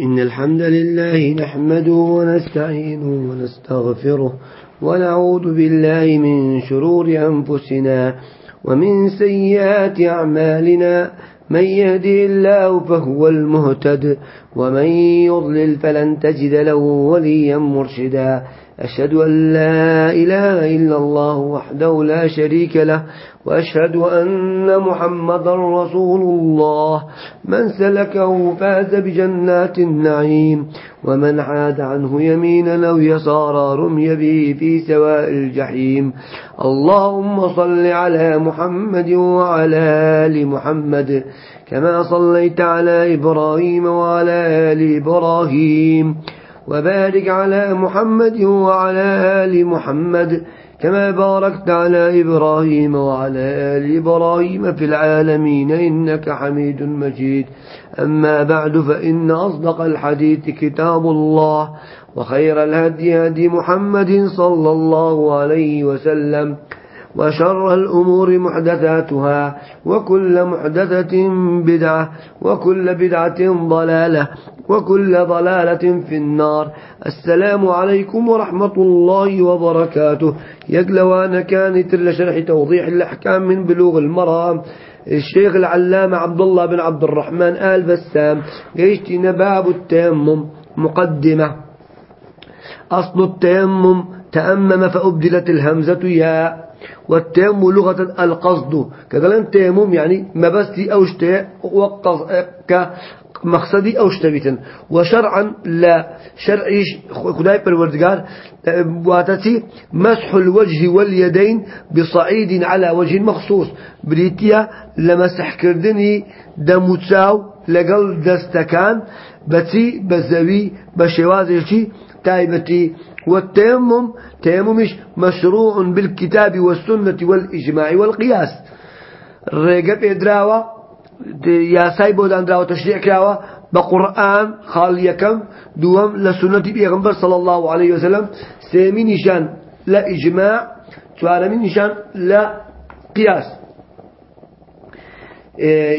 إن الحمد لله نحمده ونستعينه ونستغفره ونعوذ بالله من شرور أنفسنا ومن سيئات أعمالنا. من يهدي الله فهو المهتد ومن يضلل فلن تجد له وليا مرشدا. أشهد أن لا إله إلا الله وحده لا شريك له وأشهد أن محمدا رسول الله. من سلكه فاز بجنات النعيم ومن عاد عنه يمينا أو يسارا رمي به في سواء الجحيم. اللهم صل على محمد وعلى آل محمد كما صليت على إبراهيم وعلى آل إبراهيم. وبارك على محمد وعلى آل محمد كما باركت على إبراهيم وعلى آل إبراهيم في العالمين إنك حميد مجيد. أما بعد فإن أصدق الحديث كتاب الله وخير الهدي هدي محمد صلى الله عليه وسلم. وشر الأمور محدثاتها وكل محدثة بدعة وكل بدعة ضلالة وكل ضلالة في النار. السلام عليكم ورحمة الله وبركاته. يقلوانا كانت لشرح توضيح الأحكام من بلوغ المرام. الشيخ العلامة عبد الله بن عبد الرحمن آل بسام يشتنا باب التيمم مقدمة. أصل التيمم تأمم فأبدلت الهمزة يا والتيمم لغة القصد. كذلك التيمم يعني مبستي أو اشتي كمقصدي أو اشتبيتن وشرعا لا. شرعي خداي بالوردقار واتتي مسح الوجه واليدين بصعيد على وجه مخصوص. بريتيا لمسح كردني دموتساو لقل دستكان بتي بزوي بشوازي تايبتي. والتيمم تيممش مشروع بالكتاب والسنة والإجماع والقياس. الرقب إدراوة يا سايبو دراوة تشريع كراوة بقرآن خال يكم دوام لسنة بيغمبر صلى الله عليه وسلم. سيمي نشان لا إجماع. من نشان لا قياس.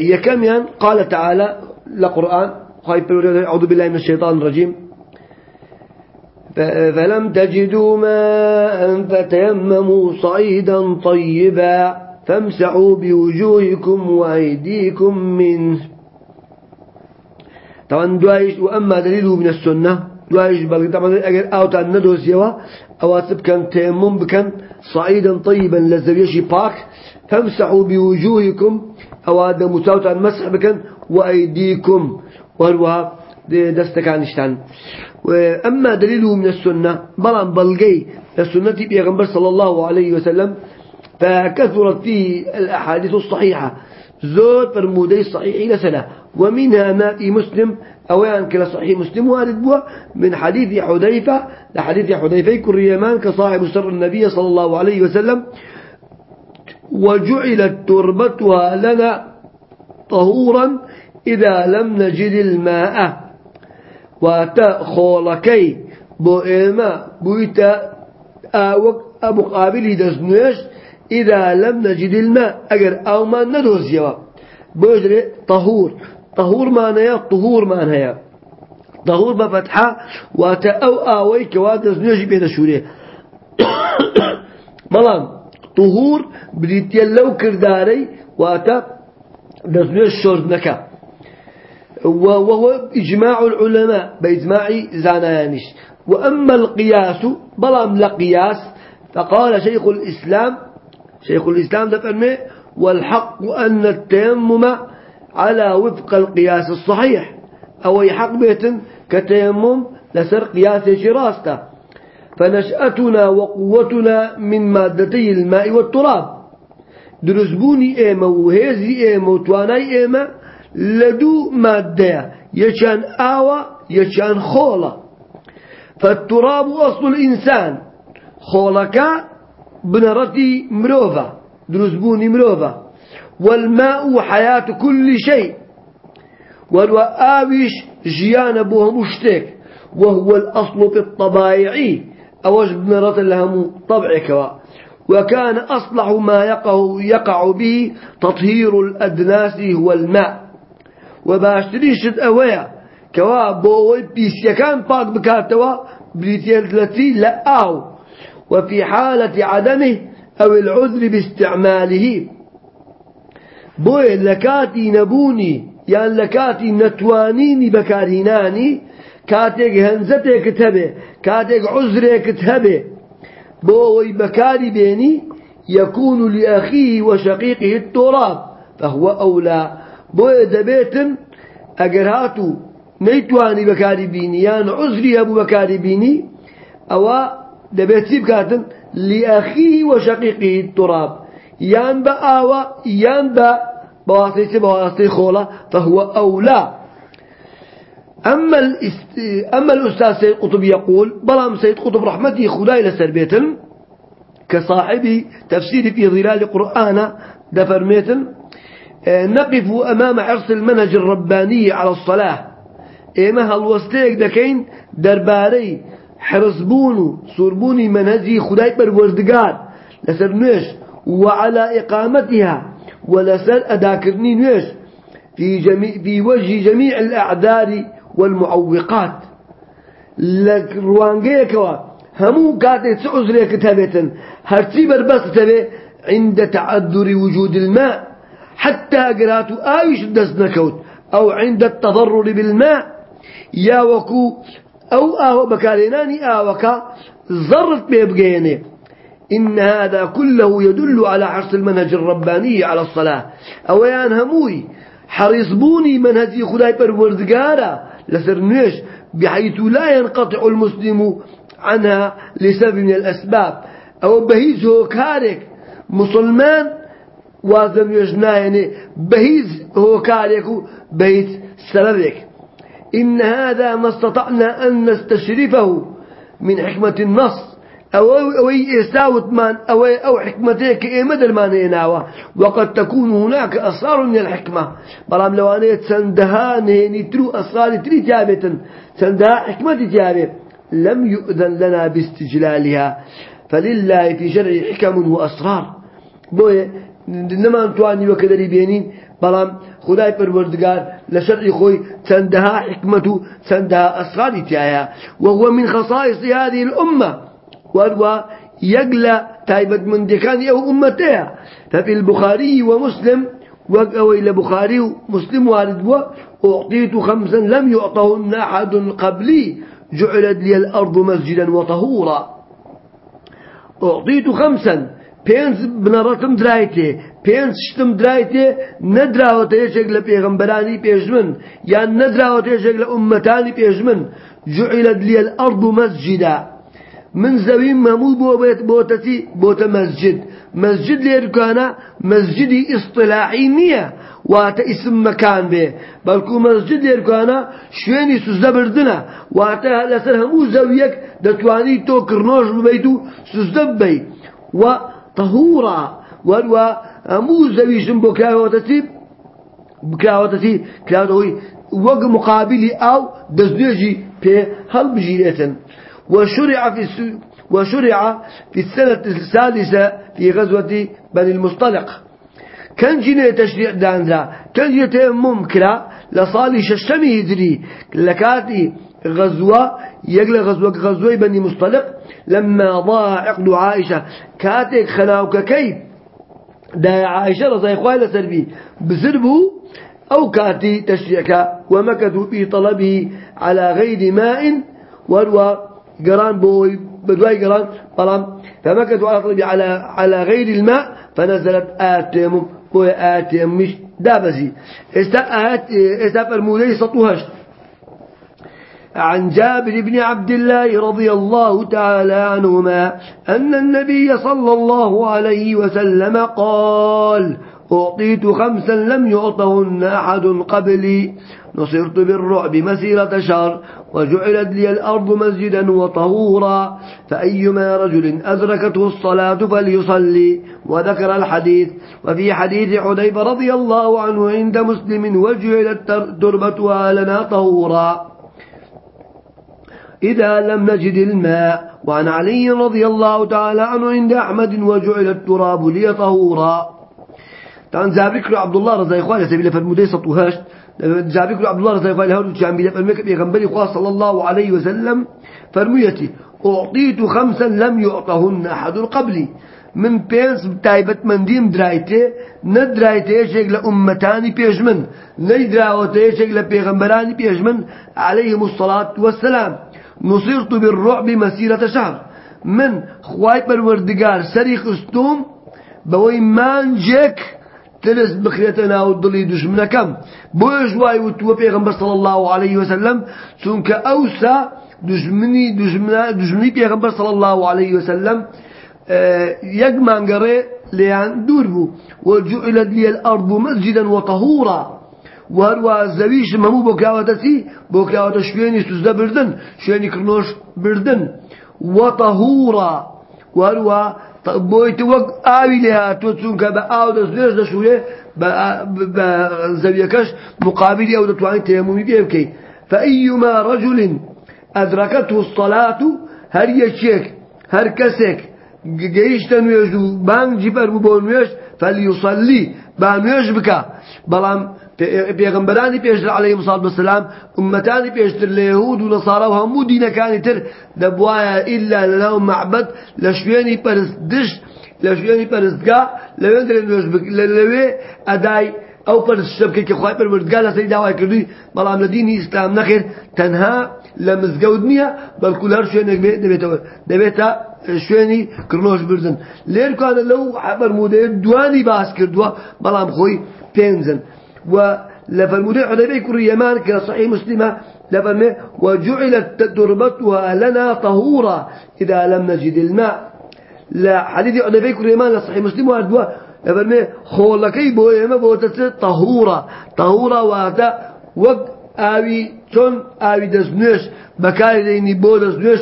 يكم قال تعالى لقرآن. أعوذ بالله من الشيطان الرجيم. فلم تجدوا ماء فتيمموا صعيدا طيبا فامسحوا بوجوهكم وأيديكم منه. طبعا دوايش وأما دليله من السنة دوايش بل طبعا أجر أوتا ندوس يوا أواتب كان تيمم بكن صعيدا طيبا لزريشي باك فامسحوا بوجوهكم أواد مساوتا مسح بكن وأيديكم. وهو دستكان اشتان وأما دليله من السنة بلان بلغي السنة بيغنبر صلى الله عليه وسلم فكثرت فيه الأحاديث الصحيحة. زود فرمودي صحيح لسنة ومنها ما في مسلم أو كلا صحيح مسلم وارد بوا من حديث حذيفة لحديث حذيفة كريمان كصاحب سر النبي صلى الله عليه وسلم وجعلت تربتها لنا طهورا إذا لم نجد الماء. واتە خۆڵەکەی بۆ ئێمە بوویتە ئاوەک ئەمقابلی دەستنوێشت ئیدا لەم نەجدیلمە ئەگەر ئاومان نەدۆزیەوە. بۆژێ تەهور تەهورمانەیە تهورمان هەیە. دەهور بە بەتحا واتە ئەو ئاوەی کەوا دەستنوێژی پێدەشورێ بەڵام تهور بریتە لەو کردارەی واتە دەستنوێژ شۆردنەکە وهو إجماع العلماء بإجماع زانانش وأما القياس بلام لقياس فقال شيخ الإسلام شيخ الإسلام دفرمي والحق أن التيمم على وفق القياس الصحيح. أو يحق بيت كتيمم لسر قياس شراسته. فنشأتنا وقوتنا من مادتي الماء والتراب. درزبوني إيما وهيزي إيما وتواناي إيما لدو مادة يشان آوى يشان خولة. فالتراب أصل الإنسان. خولك بنرتي مروفة درزبوني مروفة. والماء حياة كل شيء. والوآوش جيان بوه مشتك وهو الأصل في الطبائعي أوج بنرت لهم طبعك. وكان أصلح ما يقع, يقع به تطهير الأدناس هو الماء وباشتري شد أويا كوا بوي بيسيكان باك بكاتوا بريتيلتي لا أو وفي حالة عدمه أو العذر باستعماله. بوي لكاتي نبوني يعني لكاتي نتوانيني بكارهناني كاتيك هنزتك تبه كاتيك عذرك تبه بوي بكاري بيني يكون لأخيه وشقيقه التراب فهو أولى. بوي دبيتن أجرهاتو نيتواني بكاري بيني يعني عذري أبو بكاري بيني أو دبيتي بكاتن لأخيه وشقيقه التراب يان بآوى يان با بواسطة بواسطة خولة فهو أولى أما الاست... أما الأستاذ سيد قطب يقول بلام سيد قطب رحمته خداي لسربيتن كصاحب تفسير في ظلال القرآن دفرميتن نقف أمام عرس المنهج الرباني على الصلاة. إما هالوستيك دكين؟ درباري حرصبون سوربوني منهجي خداي بروردقار لسر نوش وعلى إقامتها ولسر أداكرني نوش. في, جميع في وجه جميع الأعذار والمعوقات. لك روانجيكوا همو كاتي تعذريك تبتن هرتي بربس تبي عند تعذر وجود الماء. حتى قراتو آيش دزنكوت أو عند التضرر بالماء. يا وكو أو آهو بكاريناني آوكا ضرت بيبقيني. إن هذا كله يدل على حرص المنهج الرباني على الصلاة. أو يان هموي حريص بوني منهجي خداي بروردقارا لسرنيش بحيث لا ينقطع المسلم عنها لسبب من الأسباب. أو بهيز هو كارك مسلمان وازم يجنا يعني بهيز هو كارك بهيز سببك. إن هذا ما استطعنا أن نستشرفه من حكمة النص أو أو يستاوت من أو أو حكمتك إيمد المانيناوا وقد تكون هناك أسرار من الحكمة. برام لو أنا تندها نهني ترو أسرار تري جابة تندها حكمة جابة لم يؤذن لنا باستجلالها. فلله في شرع حكم وأسرار. بوي نما تواني وكذا بينين بلام خداي پروردگار لشرع خوي تندها حكمته تندها أسرار تياها وهو من خصائص هذه الأمة وهو يقلى تايبت من دكان أو أمتها ففي البخاري ومسلم وقوي إلى بخاري ومسلم وارد أعطيت خمسا لم يعطهن أحد قبلي جعلت لي الأرض مسجدا وطهورا. أعطيت خمسا بينز بنرتم درايتي بينز شتم درايتي ندراوته يشك لبيغمبراني بيجمن يعني ندراوته يشك لأمتاني بيجمن جعلت لي الأرض مسجدا. من ممو بو بيت بوتتي بوت مسجد. مسجد ليركانا مسجدي اصطلاحي نية واتا اسم مكان به بلكو مسجد ليركانا شويني سوزده بردنا واتا لسر همو زويك دتواني تو كرنوش ببيتو سوزده بي وطهورا وروا همو زويشن بو كلاوتتي بكلاوتتي كلاوتوي وق مقابلي أو دزنيجي بي هل بجيريتن وشرع في وشرع في السنة السادسة في غزوة بني المصطلق. كان جينا تشريع دانزا كان يتيمم كلا لصالي ششمي هجري لكاتي غزوة يقل غزوة غزوة بني مصطلق لما ضاع عقد عائشة. كاتك خلاوك كيف دا عائشة رضي إخوائي لسربي. بسربه أو كاتي تشريعك ومكثوا في طلبه على غير ماء وروى قران بوي بدواي قران بلام. فمكثوا على طلبي على على غير الماء فنزلت آتيم بوي آتيم مش دابزي. استا آت إستا فرمودي سطوهش عن جابر بن عبد الله رضي الله تعالى عنهما أن النبي صلى الله عليه وسلم قال أعطيت خمسا لم يعطهن أحد قبلي. نصرت بالرعب مسيرة شهر وجعلت لي الأرض مسجدا وطهورا. فأيما رجل أدركته الصلاة فليصلي. وذكر الحديث وفي حديث حذيفة رضي الله عنه عند مسلم وجعلت تربتها لنا طهورا. إذا لم نجد الماء. وعن علي رضي الله تعالى عنه عند أحمد وجعل التراب لي طهورا تان زابكر عبد الله رضي الله عنه سبيل فرمودي سطوهاش جابر عبد الله رضي الله عنه كان بيقول بيغنبري صلى الله عليه وسلم. فرميتي أعطيت خمسا لم يعطهن أحد قبلي. من بينس تايبت من ديم درايتي ندرايتي يشيك لأمتاني بيش من ندراوتي يشيك لبيغنبراني بيش من عليهم الصلاة والسلام. نصرت بالرعب مسيرة شهر. من خواي بالوردقار سري خستوم بوي مانجك تلس بخيتنا ودلي دشمنا كم بوش واي وتو بيغنبر صلى الله عليه وسلم سنك أوسى دشمني دشمنا دشمني بيغنبر صلى الله عليه وسلم يك مانغري ليان دوربو وجعلت لي الأرض مسجدا وطهورا وهروا زويش ممو بوكاوتسي بوكاوت شويني سوزدا بردن. شويني كرنوش بردن وطهورا وهروا بويت وق آوي لها توتسونك بآو دزنيش دشوية بزويكش مقابل أو دتواني تيمومي بيبكي فأيما رجل أدركته الصلاة هر يشيك هر كسك جيشت نويش بان جبر بونويش فليصلي بانويش بكا بلام پیغمبرانی پیشتر علیه الصلاة والسلام امتانی پیشتر لیهود و نصارا و همو دین کانی تر دبوایا إلا لهم معبد لشوینی پرستدش لشوینی پرستگاه لوين در نویش بک لوی ادای أو پرست شبکه که خواهی پروردگاه لسری دعوای کردوی بلام لدینی اسلام نخیر. تنها لمزگود نیه بلکو لهر شوینک دبیتا دبیتا شوێنی کڕنۆش بردن. لێرکانە لەو حەبەرمودەیە دوانی باس کردووە بەڵام خۆی پێنجن. و لە فەرمودەی حدەبەی کوڕی یەمان کە صحیح مسلمە لفرمي وجعلت تربتها لنا طهورا إذا لم نجد الماء. لا حديث حديث كل يمان صحيح مسلم واردوا لفرمي خولكي بويما بوتت طهورا. طهورا واتا وقت آوي چون آوي دزنوش بكاري ديني بو دزنوش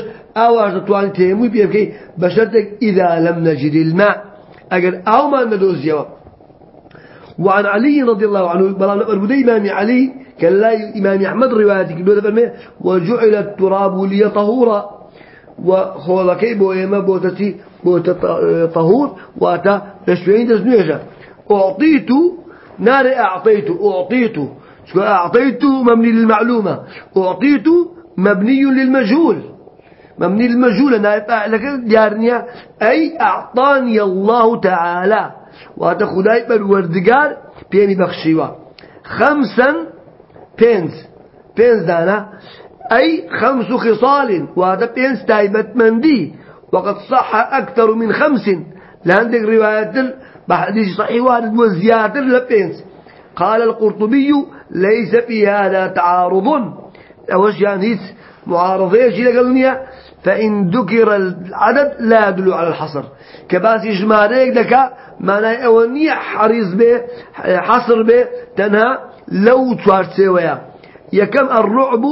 تواني تيموي بيبكي بشرتك إذا لم نجد الماء. أجل أو ما ندوز جواب. وعن علي رضي الله عنه بلان إمام علي كان لا إمام أحمد رواياتك وجعل التراب لي طهورا وخولكي بو إما بوتتي بوت طهور واتا رشوين دزنيجا أعطيت نار أعطيت أعطيت. شو أعطيت؟ مبني للمعلومة. أعطيت مبني للمجهول. مبني للمجهول أنا لك أي أعطاني الله تعالى. وهذا خداي بالوردقار بيني بخشيوا خمسا بينز. بينز دانا. أي خمس خصال. وهذا بينز تايبت مندي وقد صح أكثر من خمس. لعندك رواية بحديث صحيح وارد وزيادة لبينز قال القرطبي ليس في هذا تعارض. أوش يعني معارضة؟ يجي لقلنيا فإن ذكر العدد لا يدل على الحصر. كباس إجماليك لك معنى أولنية حريص به حصر به تنها لو توارسيويا يكم الرعب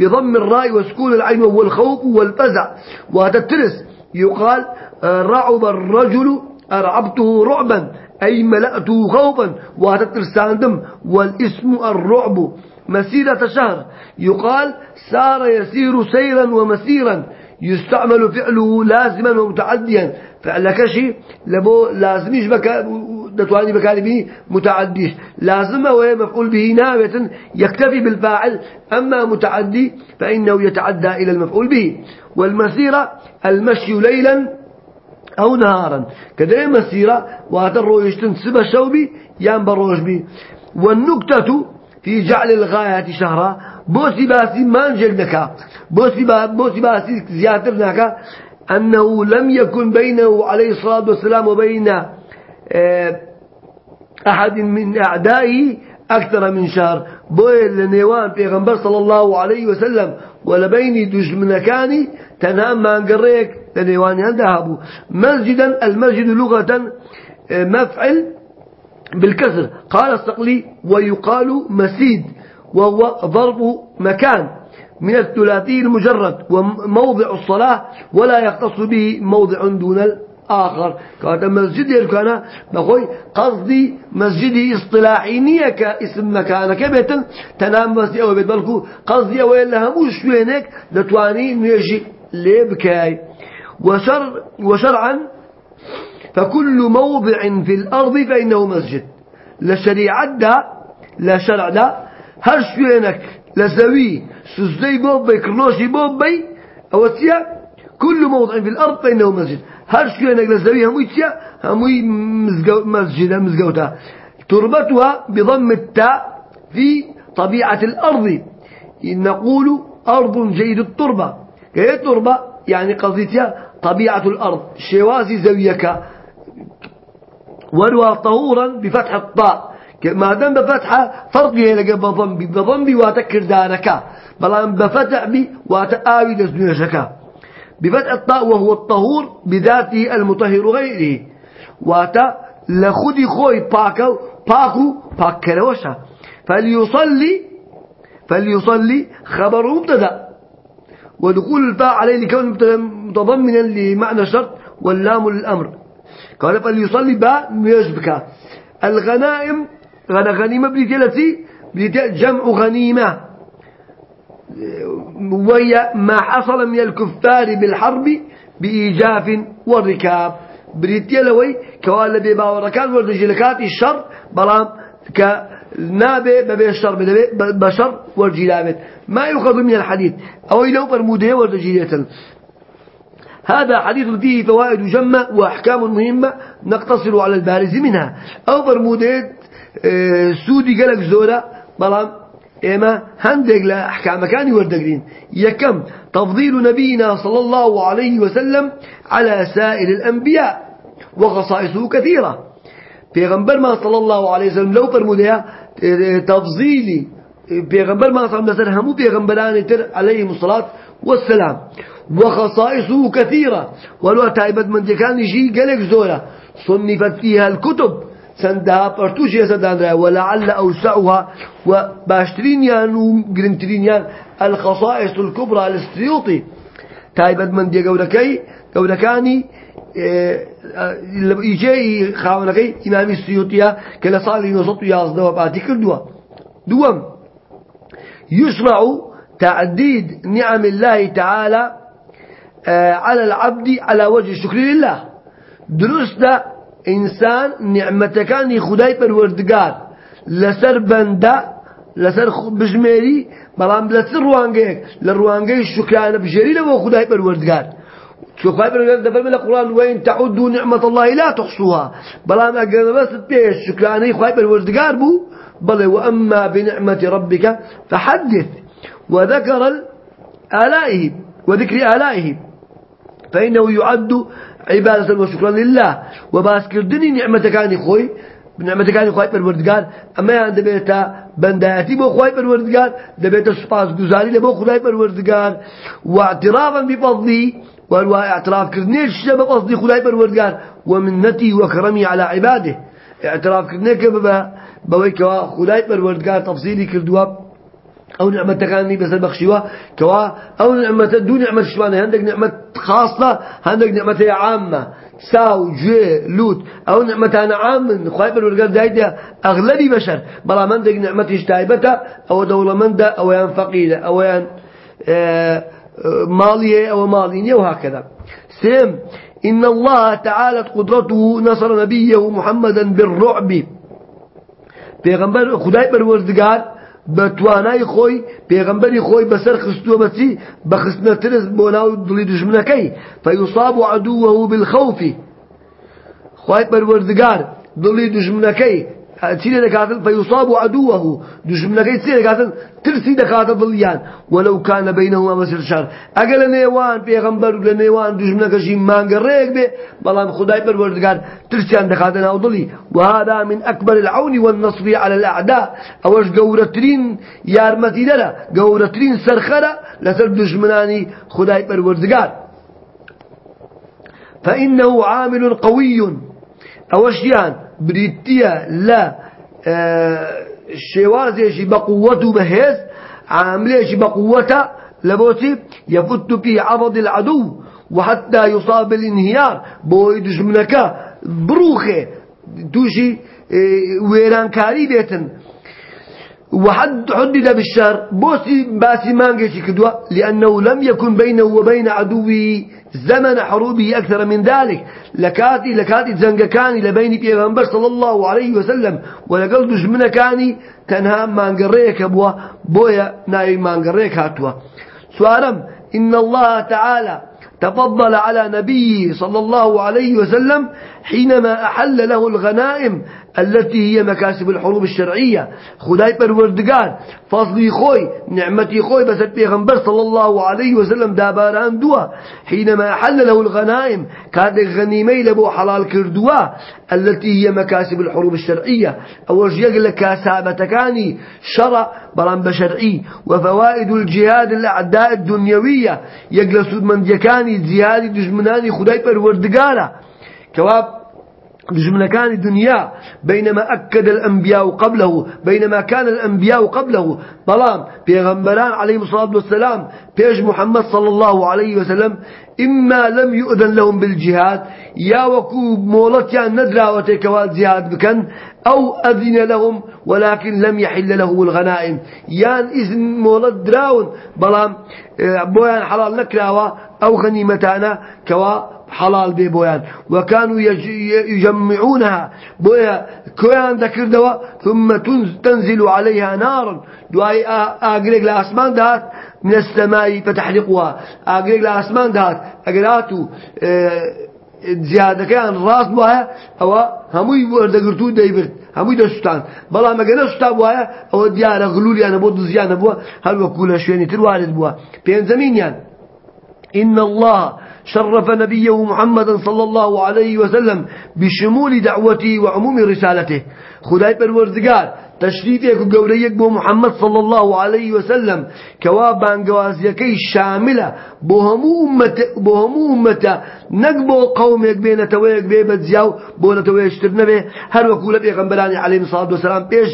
بضم الراء وسكون العين وهو الخوف والفزع. وهذا الترس يقال رعب الرجل أرعبته رعبا أي ملأته خوفا. وهذا الترساندم والاسم الرعب. مسيرة شهر. يقال سار يسير سيرا ومسيرا. يستعمل فعله لازما ومتعديا. فعل كشي لبو لازميش بكا دتواني بكاري به متعديش لازمه وهي مفعول به نابة يكتفي بالفاعل. أما متعدي فإنه يتعدى إلى المفعول به. والمسيرة المشي ليلا أو نهارا. كده مسيرة وهترو يشتن سبا شوبي يان بروش بي والنكتة في جعل الغاية شهرا بوسي باسي ما نجل بوسي, بوسي باسي زيادة نكا أنه لم يكن بينه عليه الصلاة والسلام وبين آه، أحد من أعدائه أكثر من شهر. بويل لنيوان پیغمبر صلى الله عليه وسلم ولبين دجمنكاني تنام ما انقريك لنيوان يندهبوا مسجدا المسجد لغة آه، مفعل بالكسر. قال الصقلي ويقال مسيد وهو ضرب مكان من الثلاثي المجرد وموضع الصلاة ولا يختص به موضع دون الآخر. كانت مسجد كان بقول قصدي مسجدي اصطلاحي نية كاسم مكان كبيتا تنام مسجد أو بيت بلكو قصدي أو إلا هموش وينك لتواني نيجي لبكاي. وشر وشرعا فكل موضع في الأرض فإنه مسجد. لشريعة لا شرع دا هەر شوێنك لە زەوی سوزدەی بۆ بی کڕنۆشی بۆ كل موضع في الأرض فإنه مسجد هر شوينك للزوية هموي تيا هموي مسجد مزقوتا تربتها بضم التاء في طبيعة الأرض. نقول أرض جيد التربة. كهي التربة يعني قضيتها طبيعة الأرض. شوازي زويك وروا طهورا بفتح الطاء. ما دام بفتحة فرق لقى بضم بضم واتكر دارك. بلان بفتح بي واتآوي دزنيشك بفتح الطاء وهو الطهور بذاته المطهر غيره. واتا لخدي خوي باكو باكو باكروشا فليصلي فليصلي خبر مبتدأ. ودخول الفاء عليه لكون متضمنا لمعنى الشرط واللام للأمر. قال فليصلي باء يشبك الغنائم غنيمة بريتي التي جمع غنيمة. وهي ما حصل من الكفار بالحرب بإيجاف والركاب. بريتي لوي كوالا بيبا وركان والرجلكات الشر بلام كنابي ببي الشر بشر والجلابت. ما يؤخذ من الحديث. أو لو فرموده والرجلية. هذا حديث فيه فوائد جمة وأحكام مهمة نقتصر على البارز منها. أو فرموده سودي قالك زورا بلام إما هندق لأحكام كان وردقين يكم تفضيل نبينا صلى الله عليه وسلم على سائر الأنبياء وخصائصه كثيرة. پیغمبر ما صلى الله عليه وسلم لو فرمودها تفضيلي پیغمبر ما صلى الله عليه وسلم همو پیغمبران تر عليهم الصلاة والسلام وخصائصه كثيرة. ولو تايبت من كان يجي قالك زورا صنفت فيها الكتب. سندها برتوش يسدان ولعل أوسعها وباشترين يان وقرنترين يان الخصائص الكبرى للسيوطي. تايبت من دي قولكي قولكاني يجي خاونكي إمام السيوطية كلا صالي نصط يازده وبعتي كردوا دوام يشرع تعديد نعم الله تعالى على العبد على وجه الشكر لله. درست إنسان نعمتكاني خداي پروردگار. لسر بندا لسر بجميري بلام لسر روانگيك. لروانگي الشكرانة بجري لو خداي پروردگار. شو خايف من دفع من القرآن وين تعدوا نعمة الله لا تحصوها. بلام أجل بس بيش. شكراني خايف الوردقار بو. بل وأما بنعمة ربك فحدث. وذكر آلائه وذكر آلائه. فإنه يعد عبادة وشكرا لله. وباسكر دني نعمة كان خوي. بنعمة كان خوي بالوردقار أما عند بيتا بنداتي بو خوي بالوردقار دبيتا سباس جزاري لبو خوي بالوردقار واعترافا بفضله والوا اعتراف كرنيش شباب قصدي خداي بالوردقار ومنتي وكرمي على عباده. اعتراف كرنيك ببا؟ بويك خداي بالوردقار تفصيلي كردوا أو نعمة تغاني بس البخشيوة كوا أو نعمة دون نعمة شوانة. عندك نعمة خاصة عندك نعمة عامة. ساو جي لوت. أو نعمة أنا عام خايب الورقال دايدا أغلبي بشر. بلا من عندك نعمة اشتايبتا أو دولة من دا أو يان فقيرة أو يان آه مالية أو مالية وهكذا. سيم إن الله تعالى قدرته نصر نبيه محمدا بالرعب. پیغمبر خدای پروردگار بە توانای خۆی پێغمبەری خۆی بەسەر خستووە بەچی بە خستنە ترس بۆ ناو دڵی دژمنەکەی فەیوساب و عدووەه بالخەوفی خوای پەروەردگار دڵی دژمنەکەی تيري دكاتل فيصاب عدوه. دشمنكي تيري دكاتل ترسي دكاتل ضليان ولو كان بينهما مسير شهر أقل نيوان بيغمبر لنيوان دشمنك شي مانغ ريك بي بلان خداي بالوردقان ترسيان دكاتل أو ضلي وهذا من أكبر العون والنصر على الأعداء. أوش قورترين يارمتي لنا قورترين سرخرة لسر دشمناني خداي بالوردقان فإنه عامل قوي أوشيان بريتيا لا آه شوازيشي بقوته بهز عامليشي بقوته لبوتي يفت في عرض العدو وحتى يصاب الانهيار بوي دشمنك بروخه توشي آه ويران كاري بيتن وحد حدد بالشر بوسي باسي مانجيشي كدوا لأنه لم يكن بينه وبين عدوه زمن حروبه أكثر من ذلك. لكاتي لكاتي زنجكاني لبين بيغمبر صلى الله عليه وسلم. ولقل كاني تنها مانجريك بوا بويا ناي مانجريك هاتوا. سؤالم إن الله تعالى تفضل على نبيه صلى الله عليه وسلم حينما أحل له الغنائم التي هي مكاسب الحروب الشرعية. خداي بروردقان فضلي خوي نعمتي خوي بس البيغمبر صلى الله عليه وسلم داباران دوا. حينما أحل له الغنائم كانت غنيمي لبو حلال كردوا التي هي مكاسب الحروب الشرعية. أول شيء لك كاسابتكاني شرع بلان بشرعي وفوائد الجهاد الأعداء الدنيوية يجلسوا من ديكاني زيادة دجمناني خداي بروردقانا كواب كان الدنيا بينما أكد الأنبياء قبله بينما كان الأنبياء قبله. ظلام بيغمبران عليه الصلاة والسلام بيج محمد صلى الله عليه وسلم إما لم يؤذن لهم بالجهاد يا وكو مولت يا ندرا وتكوات جهاد بكن أو أذن لهم ولكن لم يحل لهم الغنائم. يان إذن مولت دراون بلام آه، بويان حلال نكراوا أو غنيمتانا كوا حلال بي بويان. وكانوا يجمعونها. بويا كويان ذكر دوا ثم تنزل عليها نار دواي اقرق لاسمان دهات من السماء فتحرقها اقرق لاسمان دهات. اقراتو زیادە کەیان ڕاست وایە ئەوە هەمووی وەردەگرتو دەیبرد هەمووی دەسوستان بەڵام ئەگەنە سوتا وایە ئەوە دیارە غلولیانە بۆ دزیانە بووە هەروەکو لە شوێنی تر وارد بووە. پێنجەمینیان. إن الله شرف نبيه محمدا صلى الله عليه وسلم بشمول دعوته وعموم رسالته. خداي پروردگار تشريفك وقوريك بو محمد صلى الله عليه وسلم كوابان قوازيكي شاملة. بوهمو أمة بوهمو أمة. نقبو قومك بين تويك بي بزياو بو نتويش ترنبه هر وكولة بيغنبراني عليه الصلاة والسلام بيش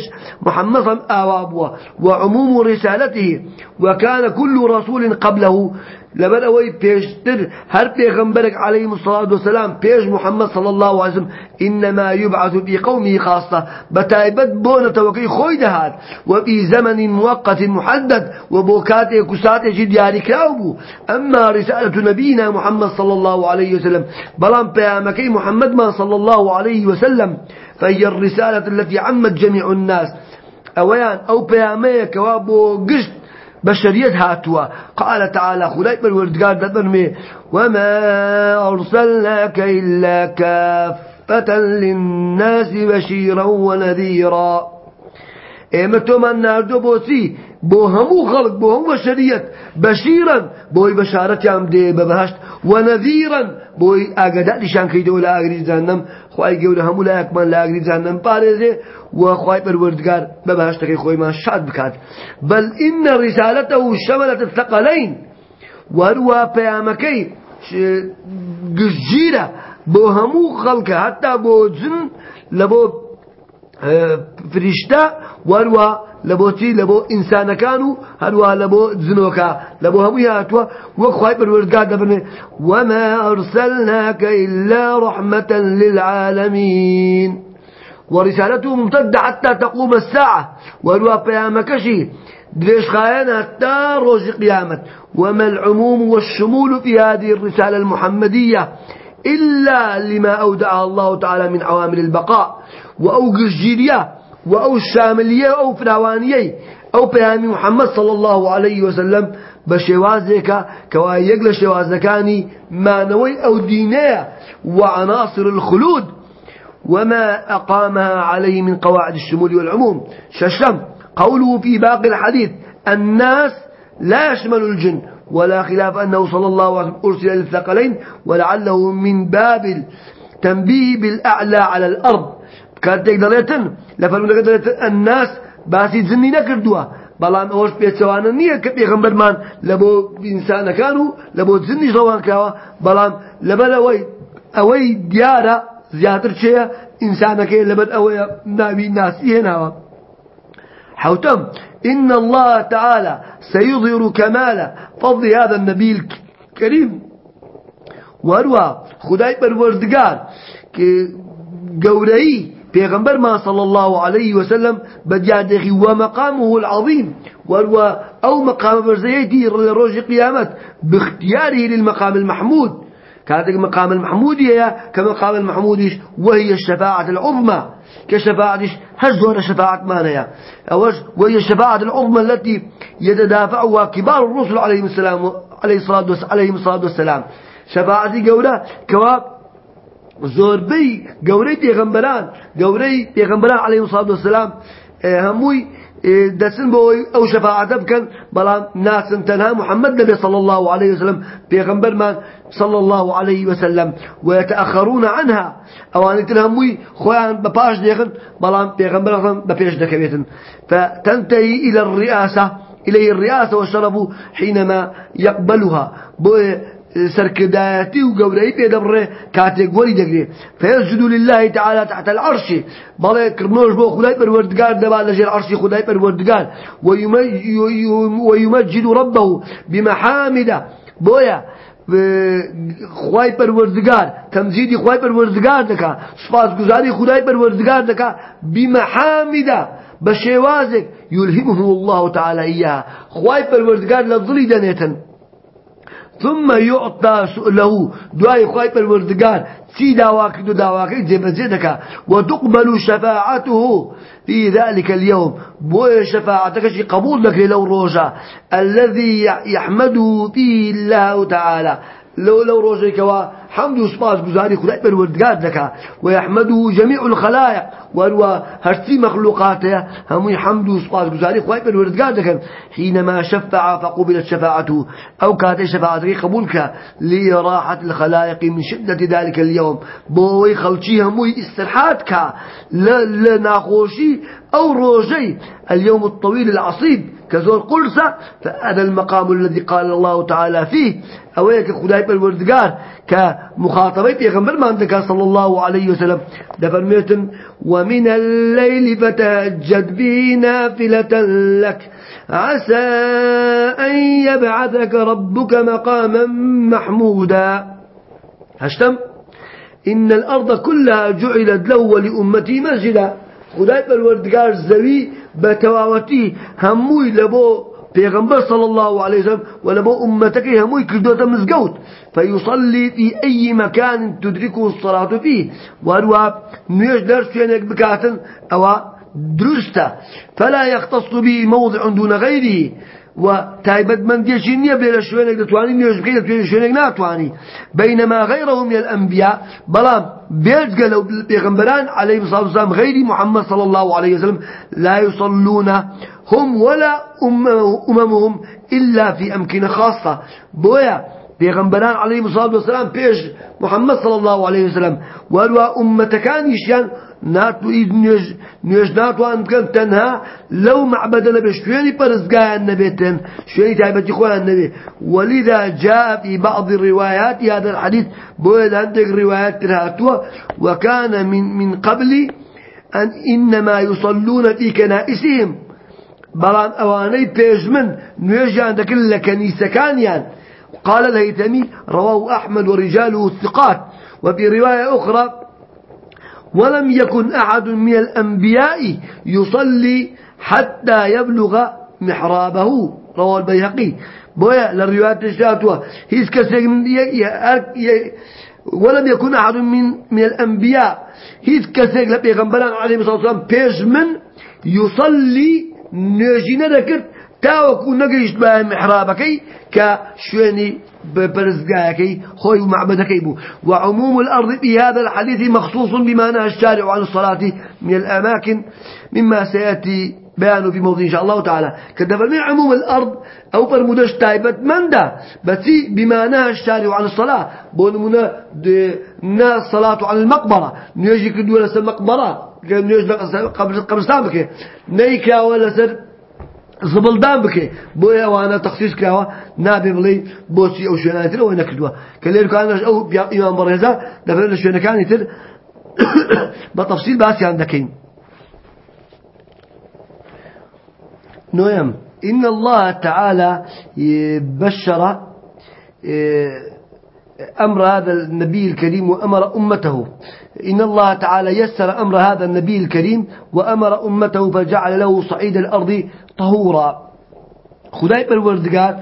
محمد صلى الله وعموم رسالته. وكان كل رسول قبله لبر اوي بيشتر هر پیغمبرك عليه الصلاة والسلام بيش محمد صلى الله عليه وسلم إنما يبعث في قومه خاصة بتايبت بونة توقي خوي دهات وفي زمن مؤقت محدد وبوكاته كساته دياري كراوبو أما رسالة نبينا محمد صلى الله عليه وسلم بلان بيامكي محمد ما صلى الله عليه وسلم فهي الرسالة التي عمت جميع الناس. أويان أو بياميك وابو قشت بشريت هاتوا قال تعالى خداي بالوردقار دفرمي وما أرسلناك إلا كافة للناس بشيرا ونذيرا. ئێمە تۆمان ناردۆ بۆچی بۆ هەموو خەڵک بۆ هەموو بەشەریەت بەشیرن بۆی بەشارەتیان دێ بە بەهشت و نەذیرن بۆی ئاگداریشان کەیتەوە لە ئاگری جانم خی گەورە هەموو لایەکمان لە و خی پەروەردگار بە بەهشتەکەی خۆیمان شاد بکات. بەل ئینە ڕیسالەتە و شەمەلەتە تەقەلەین وەروە پەیامەکەی گشتگیرە بۆ هەموو خەڵکە حتا بۆ جن لە بۆ فریشتە وەروە لە بۆچی لە بۆ ئینسانەکان و هەروە لە بۆ زنۆکە لە بۆ هەمووی هاتووە وەک إلا رحمة للعالمين ورسالته ممتدة حتى تقوم الساعة. وهو قيامكشي دريش خاينة حتى روز قيامة وما العموم والشمول في هذه الرسالة المحمدية إلا لما أودعها الله تعالى من عوامل البقاء وأو قجيريا وأو الشاملية أو فراوانية أو بيامي محمد صلى الله عليه وسلم. بشوازك كوا يقل شوازكاني ما نوي أو دينية وعناصر الخلود. وما أقامها عليه من قواعد الشمول والعموم. ششم قوله في باقي الحديث الناس لا يشمل الجن ولا خلاف أنه صلى الله عليه وسلم أرسل للثقلين ولعله من باب التنبيه بالأعلى على الأرض. كانت دەڵێتن لفرمنا فەرمونەکە الناس باسي زني نكردوا بەڵام ئەوش پێچەوانە نییە کە پێغمبەرمان لە بۆ ئینسانەکان و لە بۆ زنی ڕەوان کراوە بەڵام ئەوەی ئەوەی دیارە زیاتر چێە ئینسانەکەی لەبەر ئەوەیە ناوی ناسی هێناوە حوتم إن الله تعالى سيظهر كمال فضل هذا النبي الكريم. وأروى خداي بالوردقار قوري پیغمبر ما صلى الله عليه وسلم بديادخي ومقامه العظيم والو أو مقام برزيتي روج قيامت باختياره للمقام المحمود. كانت مقام المحمود هي كمقام المحمود وهي الشفاعة العظمى كشفاعة هزور شفاعة مانيا وهي الشفاعة العظمى التي يتدافعها كبار الرسل عليهم السلام عليه الصلاة والسلام عليهم الصلاة والسلام. شفاعة جورة كواب زۆربەی گەورەی پێغەمبەران گەورەی پێغەمبەران عەلەیهیم سڵات وسلام هەمووی دەچن بۆی ئەو شەفاعەتە بکەن بەڵام ناچن تەنها محەممەد نەبێ صلى الله عليه وسلم پێغەمبەرمان صلى الله عليه وسلم ويتأخرون عنها. ئەوانەی تر هەمووی خۆیان بەپاش دێخن بەڵام بەپێش دەکەوێتن فتنتهي إلى الرئاسة إليه الرئاسة والشرف حينما يقبلها. سركداتي وقوري بيدبره كاتيجوري دقري فيسجد لله تعالى تحت العرش. بلا كرنوش بو خداي پروردگار دبا لجي العرش خداي پروردگار ويمجد ربه بمحامده بويا خواهی پروردگار تمجیدی خواهی پروردگار دکا. سپاس گزاری خدای پروردگار دکا. بمحامده بشوازك يلهمه الله تعالى إياها خواهي پروردگار لفظلي دنيتن ثم يعطى له دعاء خواهي بالوردقان سي دعواك دو دعواك جبزيدك وتقبل شفاعته في ذلك اليوم. بوي شفاعتك شي قبول لك لو روجا. الذي يحمده فيه الله تعالى. لو لو روجيك حمد وسباس گزاري خدای پروردگار دکا. ويحمده جميع الخلائق. وروا هرتي مخلوقاته هم حمد وسباس گزاري خدای پروردگار دکا حينما شفع فقبلت شفاعته. أو كانت شفاعته قبولك لراحة الخلائق من شدة ذلك اليوم. بوي خلشي هم استرحاتك لناخوشي أو روجي اليوم الطويل العصيب. كزور قرصة فهذا المقام الذي قال الله تعالى فيه. أويك خداي بالوردقار كمخاطبة يغمبر ما عندك صلى الله عليه وسلم. دفرميتن ومن الليل فتهجد به نافلة لك. عسى أن يبعثك ربك مقاما محمودا. هشتم؟ إن الأرض كلها جعلت له ولأمتي مسجدا. خداي بالوردقار زوي بتواوتي هموي لبو پیغمبر صلى الله عليه وسلم ولبو أمتك هموي كردوة مزقوت فيصلي في أي مكان تدركه الصلاة فيه وهو نيش درس ينك بكاتن أو درسته فلا يختص به موضع دون غيره وتايبت من ديشي نية بلا شوينك دتواني نيوش بقيت بلا شوينك ناتواني بينما غيره من الأنبياء بلام بيرجع لو بيغمبران عليه الصلاة والسلام غير محمد صلى الله عليه وسلم لا يصلون هم ولا أممهم إلا في أمكنة خاصة. بويا بيغمبران عليه الصلاة والسلام بيش محمد صلى الله عليه وسلم والوا أمتكان يشيان ناتو إذ نيج نيج ناتو أن كان تنها لو معبدنا بشويني برزقاء النبيتن شويني تعبتي خواه النبي. ولذا جاء في بعض الروايات هذا الحديث بويد عندك روايات ترهاتوا وكان من من قبل أن إنما يصلون في كنائسهم. بلان أواني بيجمن كنيسة كانيان. قال الهيثمي رواه أحمد ورجاله الثقات وفي رواية أخرى ولم يكن أحد من الأنبياء يصلي حتى يبلغ محرابه. رواه البيهقي. بويا للروايات الشاتوة. هيس كسيك من ولم يكن أحد من من الأنبياء. هيس كسيك لبيغمبران عليه الصلاة والسلام. بيش من يصلي نجينا ذكرت تاوكو نقيش بها محرابكي. كشويني برزقاكي خوي ومعبدكي بو. وعموم الأرض في هذا الحديث مخصوص بما نهى الشارع عن الصلاة من الأماكن مما سيأتي بيانه في موضوع إن شاء الله تعالى. كدفر عموم الأرض أو برمودش تايبت من ده بس بما نهى الشارع عن الصلاة. بونمنا نا الصلاة عن المقبرة. نيجي كدولة المقبرة نيجي قبرستان بك نيكا ولا سر زبلدان بکێ بۆ ئەوانە تەخصیص کراوە نابێ بڵێ بۆچی ئەو شوێنانی ئەوەی نەکردووە. کە لێرکانش ئەو ئیمان بەڕێزە دەبێت لە شوێنەکانی تر بە تەفسیل باسییان دەکەین. نويم إن الله تعالى بشر أمر هذا النبي الكريم وأمر أمته. إن الله تعالى يسر أمر هذا النبي الكريم وأمر أمته فجعل له صعيد الأرض طهورا. خدای پروردگار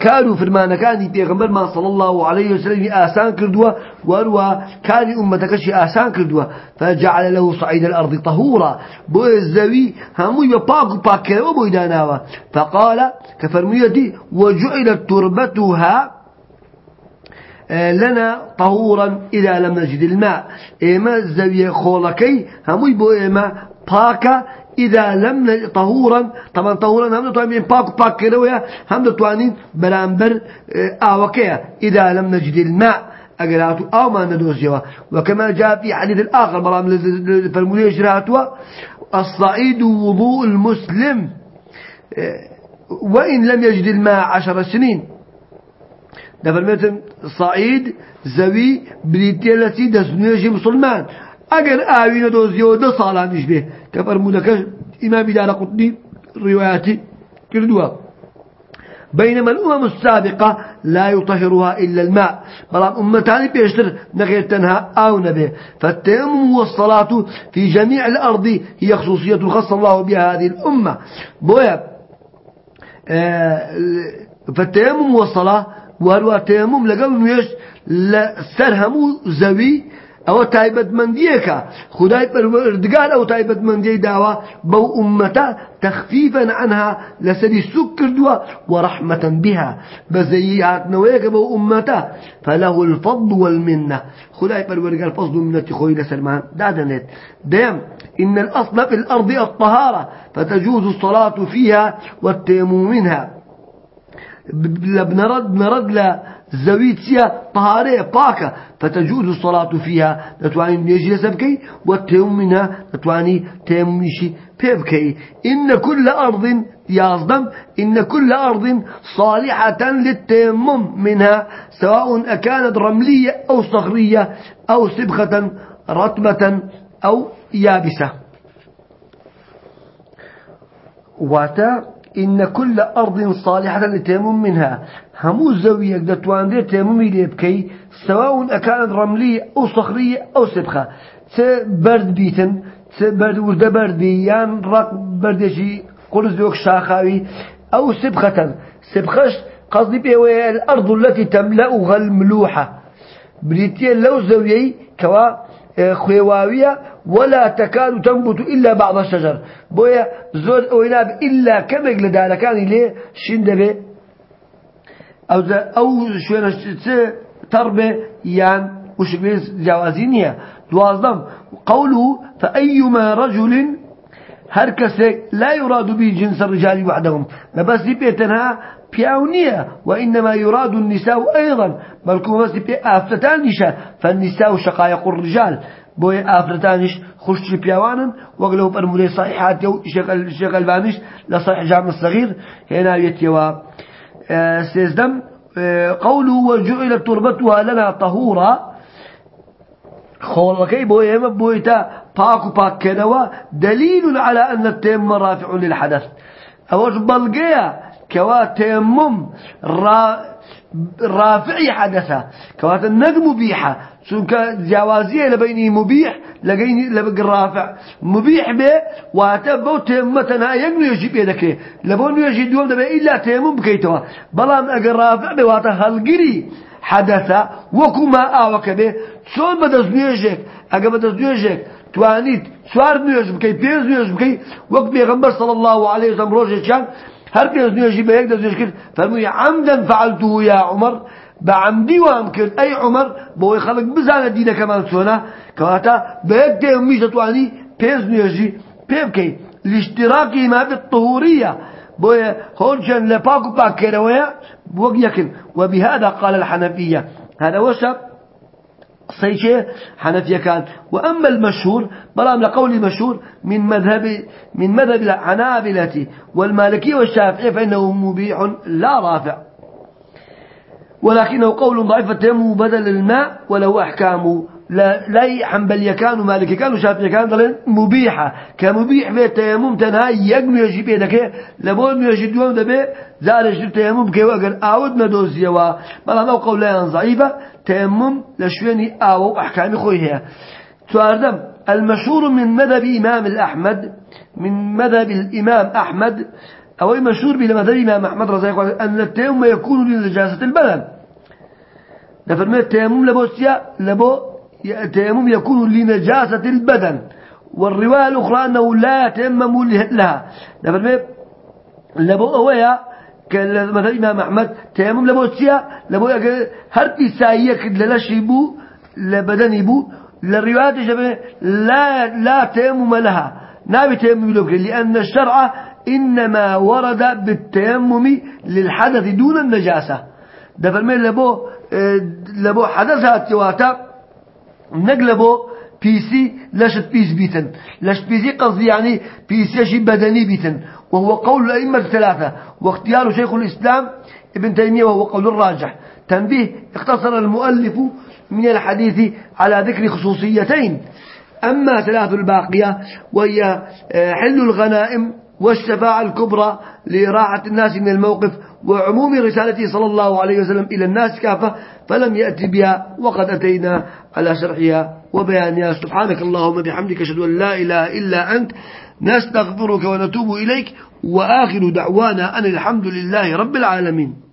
كانوا فرمانا كان پیغمبر ما صلى الله عليه وسلم آسان كردوا واروا كان أمتكش آسان كردوا فجعل له صعيد الأرض طهورا. بو الزوي همو يباقوا باكروا بو داناوا فقال كفرميتي وجعلت تربتها لنا طهورا إذا لم نجد الماء. إما الزوية خولكي همو يبو إما باكا إذا لم طهورا طبعا طهورا هم نتوانين باك باك كرويا هم نتوانين برامبر آه، آوكيا إذا لم نجد الماء. أقرأته أو ما ندوزيوا وكما جاء في حديث الآخر برام فرمولي جراتوا الصعيد وضوء المسلم. آه، وإن لم يجد الماء عشر سنين. دفرمتم صعيد زوي بريتيلتي دسنيجي مسلمان. اگر آوين دوزيو ده صالانش به. كفرمودك إمام دار قطني رواياتي كردوا بينما الأمم السابقة لا يطهرها إلا الماء. بلان أمتان بيشتر نغير تنها أو نبي فالتيمم والصلاة في جميع الأرض هي خصوصية خص الله بها هذه الأمة. بويا آه، فالتيمم والصلاة وهروا تيمم لقل نويش لسرهمو زوي أو تايبت منديكا خداي پروردگار أو تايبت مندي داوا بو امتا تخفيفا عنها لسدي سكر دوا ورحمة بها. بزيات نويك بو امتا فله الفضل والمنة. خداي پروردگار فضل منة خوي لسلمان دادنت. ديم إن الأصل في الأرض الطهارة فتجوز الصلاة فيها والتيمم منها. بنرد بنرد لا زويتيا طهارة باكا فتجوز الصلاة فيها. تتواني نيجي لسبكي والتيمم منها تتواني تيمشي بيبكي إن كل أرض يصدم إن كل أرض صالحة للتيمم منها سواء أكانت رملية أو صخرية أو سبخة رطبة أو يابسة. واتا إن كل أرض صالحة للتيمم منها. همو زاوية دتوان دي تيممي ليبكي سواء أكانت رملية أو صخرية أو سبخة. تبرد بيتن تبرد ورد برد بيان رق بردشي قرز دوك شاخاوي أو سبخة. سبخش قصدي بيه الأرض التي تملأها الملوحة. بريتيا لو زاوية كوا خويواوية ولا تكاد تنبت إلا بعض الشجر. بويا زود أويناب إلا كمك كان ليه شندبه أو أو شو تربة يان وش جوازينية. دوازدم. قوله فأيما رجل هركسك لا يراد به جنس الرجال وحدهم. بس بيتنها بياونية وإنما يراد النساء أيضا بل كما بس بأفتتان نشا فالنساء شقائق الرجال. بوي آفرتانش خشت بياوانا وقلو برمولي صحيحات يو شغل شغل بانش لصحيح جامع الصغير هنا يتيوا آه، سيزدم آه، قوله وجعلت تربتها لنا طهورا. خولكي بوي اما بويتا باكو باك كدوا دليل على أن التيمم رافع للحدث. أوش بلقيا كوا تيمم را رافعي حدثا كوات النجم مبيحة سنك جوازية لبيني مبيح لقيني لبق الرافع مبيح به واتبو تيمتنا يقنو يجيب يدك لبون يجي دوم دبا إلا تيمم بكيتوا. بلام أقر رافع به واتا حدثا وكما آوك به شون بدز نيجك أقر بدز نيجك توانيت سوار نيوش بكي بيز نيوش بكي وقت بيغمبر صلى الله عليه وسلم روجه كان هر كيس نيجي بهيك دزيش كرد فرمي عمدا فعلته يا عمر بعمدي وامكر أي عمر بوي خلق بزانة دينه كمان سونا كواتا بهيك دي أميش تتواني بيز نيجي بيبكي لاشتراكي ما في الطهورية بوي هونشن لباكو باكيرويا بوق يكن وبهذا قال الحنفية هذا وشب صيشة حنفية كان وأما المشهور بلام لقول المشهور من مذهب من مذهب الحنابلة والمالكية والشافعية فإنه مبيح لا رافع. ولكنه قول ضعيف التيمم بدل الماء وله أحكام لا لا حنبل كان ومالك كان وشافعي كان ضلين مبيحة. كمبيح في التيمم تنها يجمع يجيب لابد من يجيب دوام دبي زارش التيمم كي وقال أعود ندوزيا و بلا ما قولان ضعيفة. تيمم لشويني أو أحكام خويها. تواردم المشهور من مذهب إمام الأحمد من مذهب الإمام أحمد. أو مشهور بمذهب الإمام أحمد رضي الله عنه أن التيمم يكون لنجاسة البدن. نفرمي التيمم لبو سيا لبو التيمم يكون لنجاسة البدن. والرواية الأخرى أنه لا يتيمم لها. نفرمي لبو أويا مثلا الإمام أحمد تيمم لبو سيا لبو هر ساية كد للشي بو لبدني بو للروايات جبه لا لا تيمم لها. نابي تيمم لك لأن الشرع إنما ورد بالتيمم للحدث دون النجاسة. ده فرمي لبو لبو حدثات تواتا بيسي لشت بيس بيتن. لشت بيسي قصدي يعني بيسي شي بدني بيتن. وهو قول الأئمة الثلاثة. واختيار شيخ الإسلام ابن تيمية وهو قول الراجح. تنبيه اختصر المؤلف من الحديث على ذكر خصوصيتين. أما ثلاث الباقية وهي آه، حل الغنائم والشفاعة الكبرى لراحة الناس من الموقف وعموم رسالته صلى الله عليه وسلم إلى الناس كافة فلم يأتي بها وقد أتينا على شرحها وبيانها. سبحانك اللهم بحمدك أشهد أن لا إله إلا أنت نستغفرك ونتوب إليك وآخر دعوانا أن الحمد لله رب العالمين.